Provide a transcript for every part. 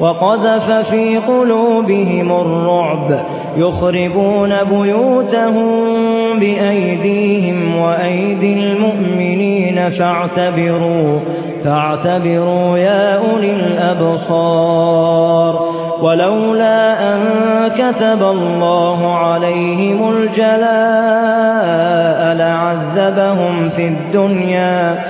وقذف في قلوبهم الرعب يخربون بيوتهم بأيديهم وأيدي المؤمنين فاعتبروا فاعتبروا يا أولي الأبصار. ولولا أن كتب الله عليهم الجلاء لعذبهم في الدنيا.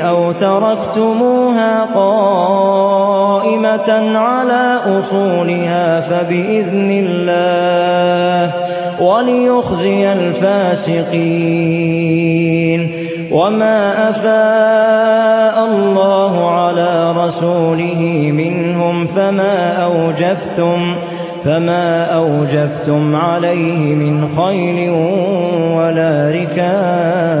أو تركتموها قائمة على أصولها فبإذن الله وليخزي الفاسقين. وما أفاء الله على رسوله منهم فما أوجفتم فما أوجفتم عليه من خيل ولا ركاب.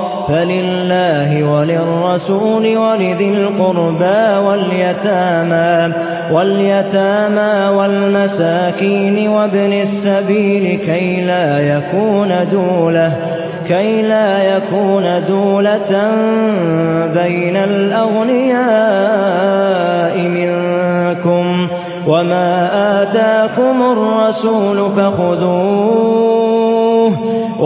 فلله وللرسول ولذي القربى واليتامى واليتامى والمساكين وابن السبيل كي لا يكون دولة كي لا يكون دولة بين الأغنياء منكم. وما آتاكم الرسول فخذوه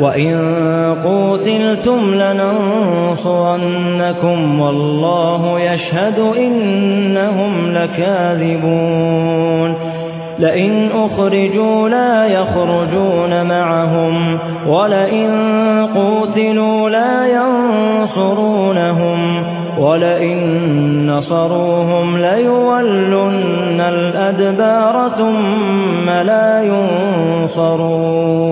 وإن قوتلتم لننصرنكم والله يشهد إنهم لكاذبون لئن أخرجوا لا يخرجون معهم ولئن قوتلوا لا ينصرونهم ولئن نصروهم ليولن الأدبار ثم لا ينصرون